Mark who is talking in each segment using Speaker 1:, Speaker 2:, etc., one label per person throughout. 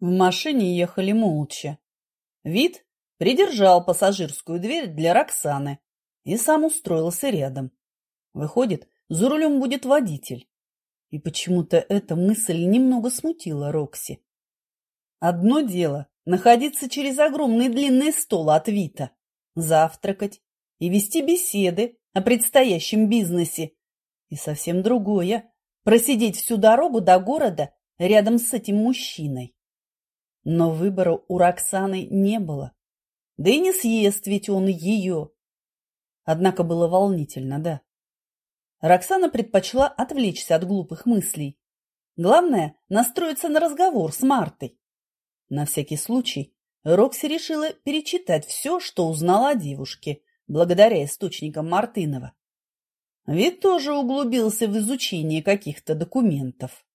Speaker 1: В машине ехали молча. Вид придержал пассажирскую дверь для Роксаны и сам устроился рядом. Выходит, за рулем будет водитель. И почему-то эта мысль немного смутила Рокси. Одно дело – находиться через огромный длинный стол от Вита, завтракать и вести беседы о предстоящем бизнесе. И совсем другое – просидеть всю дорогу до города рядом с этим мужчиной. Но выбора у Роксаны не было. Да и не съест ведь он ее. Однако было волнительно, да. Роксана предпочла отвлечься от глупых мыслей. Главное – настроиться на разговор с Мартой. На всякий случай Рокси решила перечитать все, что узнала о девушке, благодаря источникам Мартынова. Вид тоже углубился в изучение каких-то документов.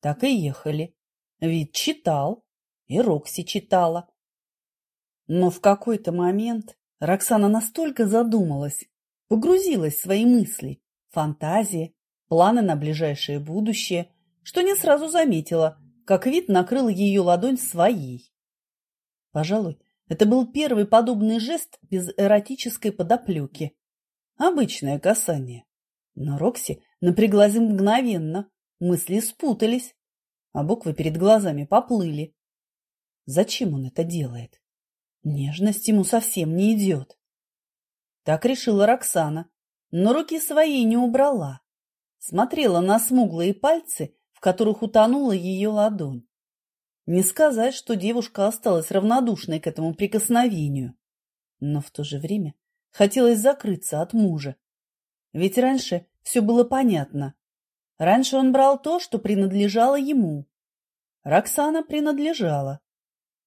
Speaker 1: Так и ехали. Вид читал, и Рокси читала. Но в какой-то момент Роксана настолько задумалась, погрузилась в свои мысли, фантазии, планы на ближайшее будущее, что не сразу заметила, как вид накрыл ее ладонь своей. Пожалуй, это был первый подобный жест без эротической подоплеки. Обычное касание. Но Рокси напряглась мгновенно, мысли спутались, а буквы перед глазами поплыли. Зачем он это делает? Нежность ему совсем не идет. Так решила Роксана, но руки своей не убрала. Смотрела на смуглые пальцы, в которых утонула ее ладонь. Не сказать, что девушка осталась равнодушной к этому прикосновению. Но в то же время хотелось закрыться от мужа. Ведь раньше все было понятно. Раньше он брал то, что принадлежало ему. Роксана принадлежала.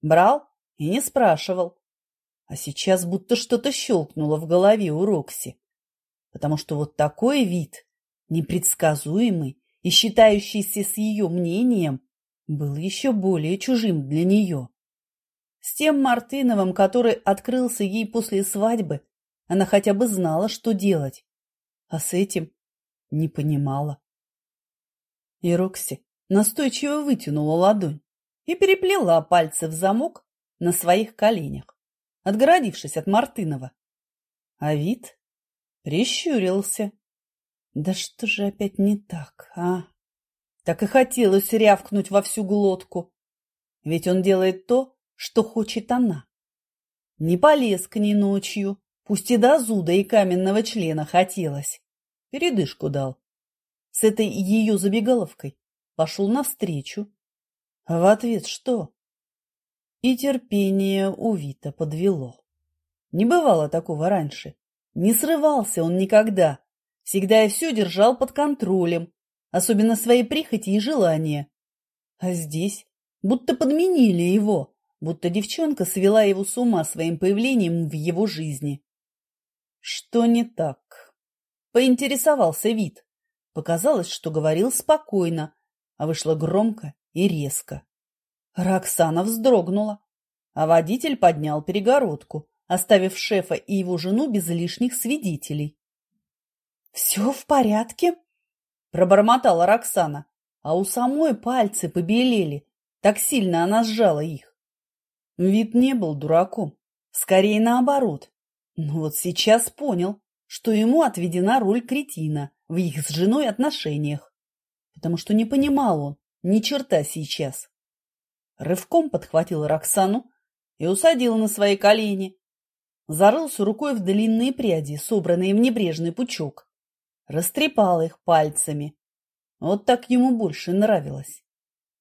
Speaker 1: Брал и не спрашивал. А сейчас будто что-то щелкнуло в голове у Рокси. Потому что вот такой вид, непредсказуемый и считающийся с ее мнением, был еще более чужим для нее. С тем Мартыновым, который открылся ей после свадьбы, она хотя бы знала, что делать. А с этим не понимала. И Рокси настойчиво вытянула ладонь и переплела пальцы в замок на своих коленях, отгородившись от Мартынова. А вид прищурился. Да что же опять не так, а? Так и хотелось рявкнуть во всю глотку. Ведь он делает то, что хочет она. Не полез к ней ночью, пусть и до зуда и каменного члена хотелось. Передышку дал. С этой ее забегаловкой пошел навстречу, в ответ что? И терпение у Вита подвело. Не бывало такого раньше. Не срывался он никогда. Всегда и все держал под контролем, особенно свои прихоти и желания. А здесь будто подменили его, будто девчонка свела его с ума своим появлением в его жизни. Что не так? Поинтересовался вид. Показалось, что говорил спокойно, а вышло громко и резко. Роксана вздрогнула, а водитель поднял перегородку, оставив шефа и его жену без лишних свидетелей. — Все в порядке? — пробормотала Роксана, а у самой пальцы побелели, так сильно она сжала их. Вид не был дураком, скорее наоборот. Но вот сейчас понял, что ему отведена роль кретина в их с женой отношениях, потому что не понимал он, ни черта сейчас. Рывком подхватил Роксану и усадил на свои колени. Зарылся рукой в длинные пряди, собранные в небрежный пучок. Растрепал их пальцами. Вот так ему больше нравилось.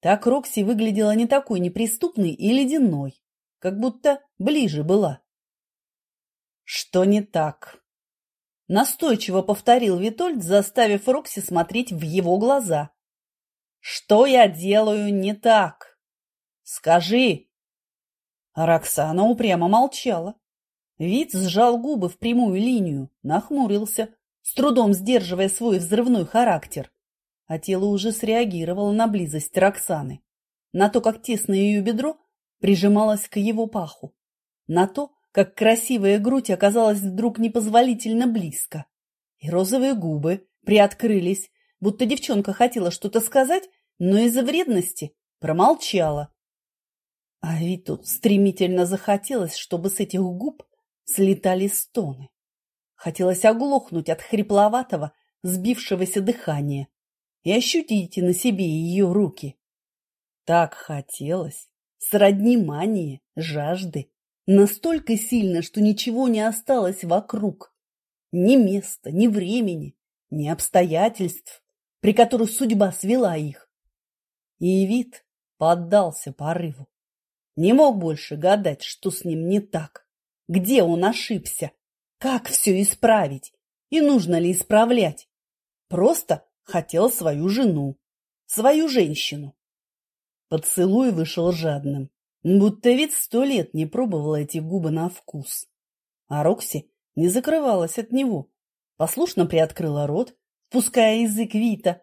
Speaker 1: Так Рокси выглядела не такой неприступной и ледяной, как будто ближе была. Что не так? Настойчиво повторил Витольд, заставив Рокси смотреть в его глаза. Что я делаю не так? Скажи. Роксана упрямо молчала. Вид сжал губы в прямую линию, нахмурился, с трудом сдерживая свой взрывной характер. А тело уже среагировало на близость Роксаны, на то, как тесно ее бедро прижималось к его паху, на то, как красивая грудь оказалась вдруг непозволительно близко. И розовые губы приоткрылись, будто девчонка хотела что-то сказать, но из-за вредности промолчала. А Виту стремительно захотелось, чтобы с этих губ слетали стоны. Хотелось оглохнуть от хрипловатого, сбившегося дыхания и ощутить на себе ее руки. Так хотелось, сродни мании, жажды, настолько сильно, что ничего не осталось вокруг. Ни места, ни времени, ни обстоятельств, при которых судьба свела их. И вид поддался порыву. Не мог больше гадать, что с ним не так, где он ошибся, как все исправить и нужно ли исправлять. Просто хотел свою жену, свою женщину. Поцелуй вышел жадным, будто вид сто лет не пробовала эти губы на вкус. А Рокси не закрывалась от него, послушно приоткрыла рот, впуская язык Вита,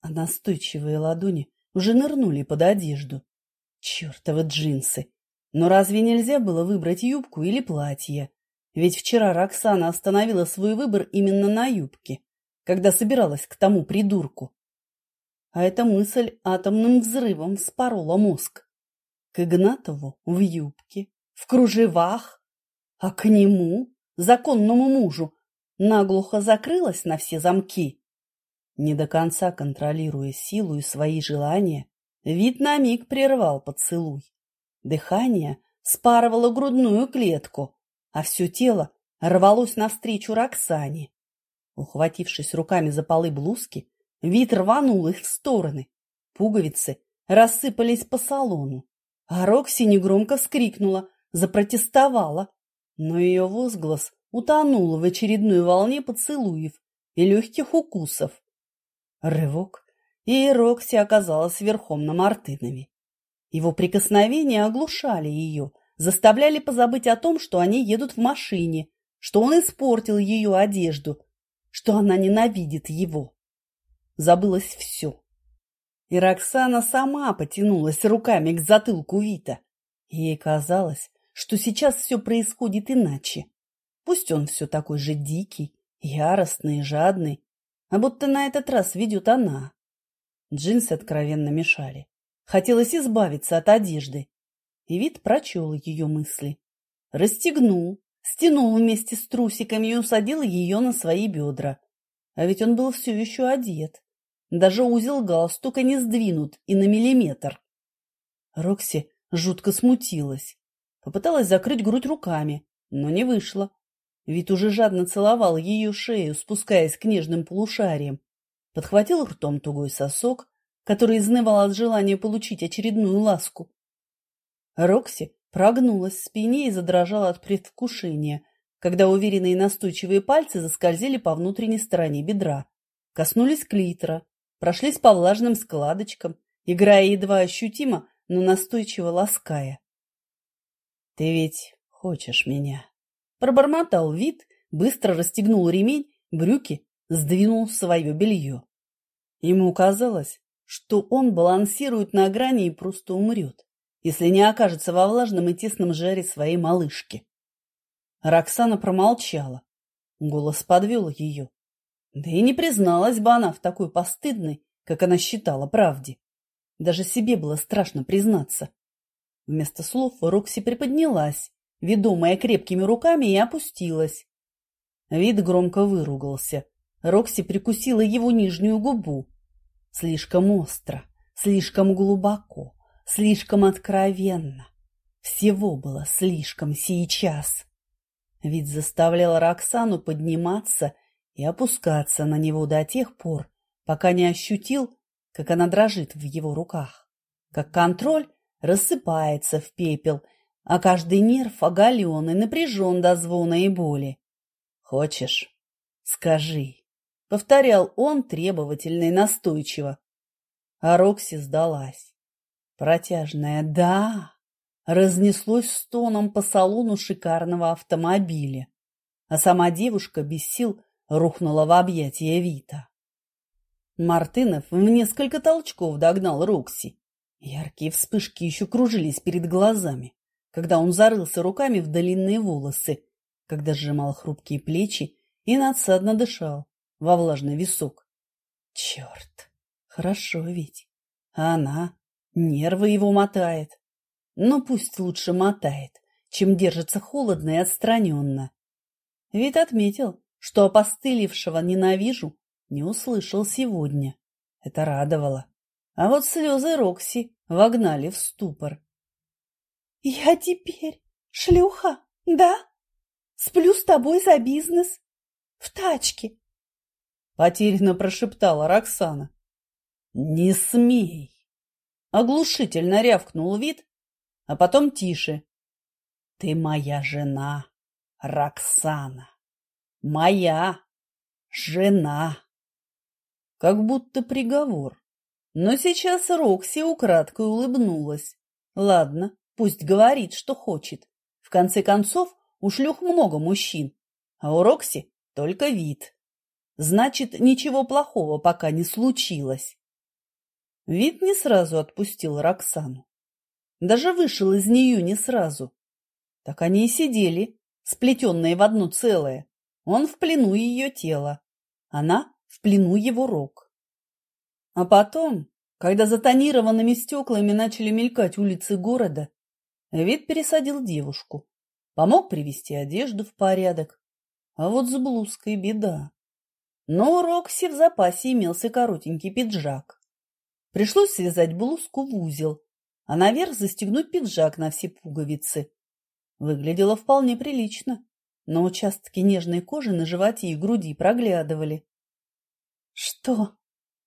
Speaker 1: а настойчивые ладони уже нырнули под одежду. Чёртовы джинсы! Но разве нельзя было выбрать юбку или платье? Ведь вчера Роксана остановила свой выбор именно на юбке, когда собиралась к тому придурку. А эта мысль атомным взрывом вспорола мозг. К Игнатову в юбке, в кружевах, а к нему, законному мужу, наглухо закрылась на все замки. Не до конца контролируя силу и свои желания, Вид на миг прервал поцелуй. Дыхание спарывало грудную клетку, а все тело рвалось навстречу Роксане. Ухватившись руками за полы блузки, Вид рванул их в стороны. Пуговицы рассыпались по салону. А Рокси негромко вскрикнула, запротестовала. Но ее возглас утонул в очередной волне поцелуев и легких укусов. Рывок, и Рокси оказалась верхом на Мартынове. Его прикосновения оглушали ее, заставляли позабыть о том, что они едут в машине, что он испортил ее одежду, что она ненавидит его. Забылось все. И Роксана сама потянулась руками к затылку Вита. Ей казалось, что сейчас все происходит иначе. Пусть он все такой же дикий, яростный и жадный, а будто на этот раз ведет она. Джинсы откровенно мешали. Хотелось избавиться от одежды. И вид прочел ее мысли. Расстегнул, стянул вместе с трусиками и усадил ее на свои бедра. А ведь он был все еще одет. Даже узел галстука не сдвинут и на миллиметр. Рокси жутко смутилась. Попыталась закрыть грудь руками, но не вышло. Вид уже жадно целовал ее шею, спускаясь к нежным полушариям подхватил ртом тугой сосок, который изнывал от желания получить очередную ласку. Рокси прогнулась в спине и задрожала от предвкушения, когда уверенные настойчивые пальцы заскользили по внутренней стороне бедра, коснулись клитора, прошлись по влажным складочкам, играя едва ощутимо, но настойчиво лаская. — Ты ведь хочешь меня? — пробормотал вид, быстро расстегнул ремень, брюки сдвинул свое белье. Ему казалось, что он балансирует на грани и просто умрет, если не окажется во влажном и тесном жаре своей малышки. Роксана промолчала. Голос подвел ее. Да и не призналась бы она в такой постыдной, как она считала, правде. Даже себе было страшно признаться. Вместо слов Рокси приподнялась, ведомая крепкими руками, и опустилась. Вид громко выругался, Рокси прикусила его нижнюю губу. Слишком остро, слишком глубоко, слишком откровенно. Всего было слишком сейчас. Ведь заставлял Роксану подниматься и опускаться на него до тех пор, пока не ощутил, как она дрожит в его руках, как контроль рассыпается в пепел, а каждый нерв оголен и напряжен до звона и боли. Хочешь? Скажи. Повторял он требовательно и настойчиво. А Рокси сдалась. Протяжное «да» разнеслось стоном по салону шикарного автомобиля, а сама девушка без сил рухнула в объятия Вита. Мартынов в несколько толчков догнал Рокси. Яркие вспышки еще кружились перед глазами, когда он зарылся руками в длинные волосы, когда сжимал хрупкие плечи и надсадно дышал во влажный висок. Черт, хорошо ведь. А она нервы его мотает. Но пусть лучше мотает, чем держится холодно и отстраненно. Вид отметил, что опостылевшего ненавижу не услышал сегодня. Это радовало. А вот слезы Рокси вогнали в ступор. — Я теперь шлюха, да? Сплю с тобой за бизнес? В тачке? — потерянно прошептала Роксана. — Не смей! — оглушительно рявкнул вид, а потом тише. — Ты моя жена, Роксана. Моя жена. Как будто приговор. Но сейчас Рокси украдкой улыбнулась. Ладно, пусть говорит, что хочет. В конце концов, у шлюх много мужчин, а у Рокси только вид. Значит, ничего плохого пока не случилось. Вид не сразу отпустил Роксану. Даже вышел из нее не сразу. Так они и сидели, сплетенные в одно целое. Он в плену ее тела, она в плену его рук. А потом, когда за тонированными стеклами начали мелькать улицы города, вид пересадил девушку, помог привести одежду в порядок. А вот с блузкой беда. Но у Рокси в запасе имелся коротенький пиджак. Пришлось связать блузку в узел, а наверх застегнуть пиджак на все пуговицы. Выглядело вполне прилично, но участки нежной кожи на животе и груди проглядывали. — Что?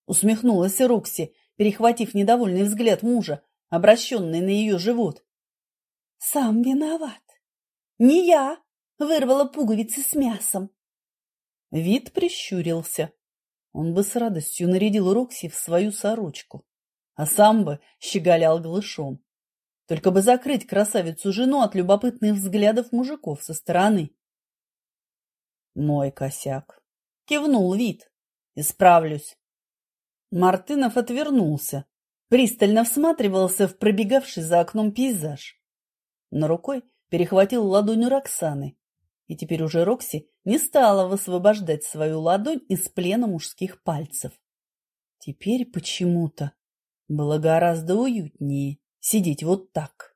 Speaker 1: Усмехнулась Рокси, перехватив недовольный взгляд мужа, обращенный на ее живот. Сам виноват. Не я вырвала пуговицы с мясом. Вид прищурился. Он бы с радостью нарядил Рокси в свою сорочку, а сам бы щеголял глышом. Только бы закрыть красавицу-жену от любопытных взглядов мужиков со стороны. Мой косяк. Кивнул вид. Исправлюсь. Мартынов отвернулся, пристально всматривался в пробегавший за окном пейзаж. Но рукой перехватил ладонь Роксаны, и теперь уже Рокси не стала высвобождать свою ладонь из плена мужских пальцев. Теперь почему-то было гораздо уютнее сидеть вот так.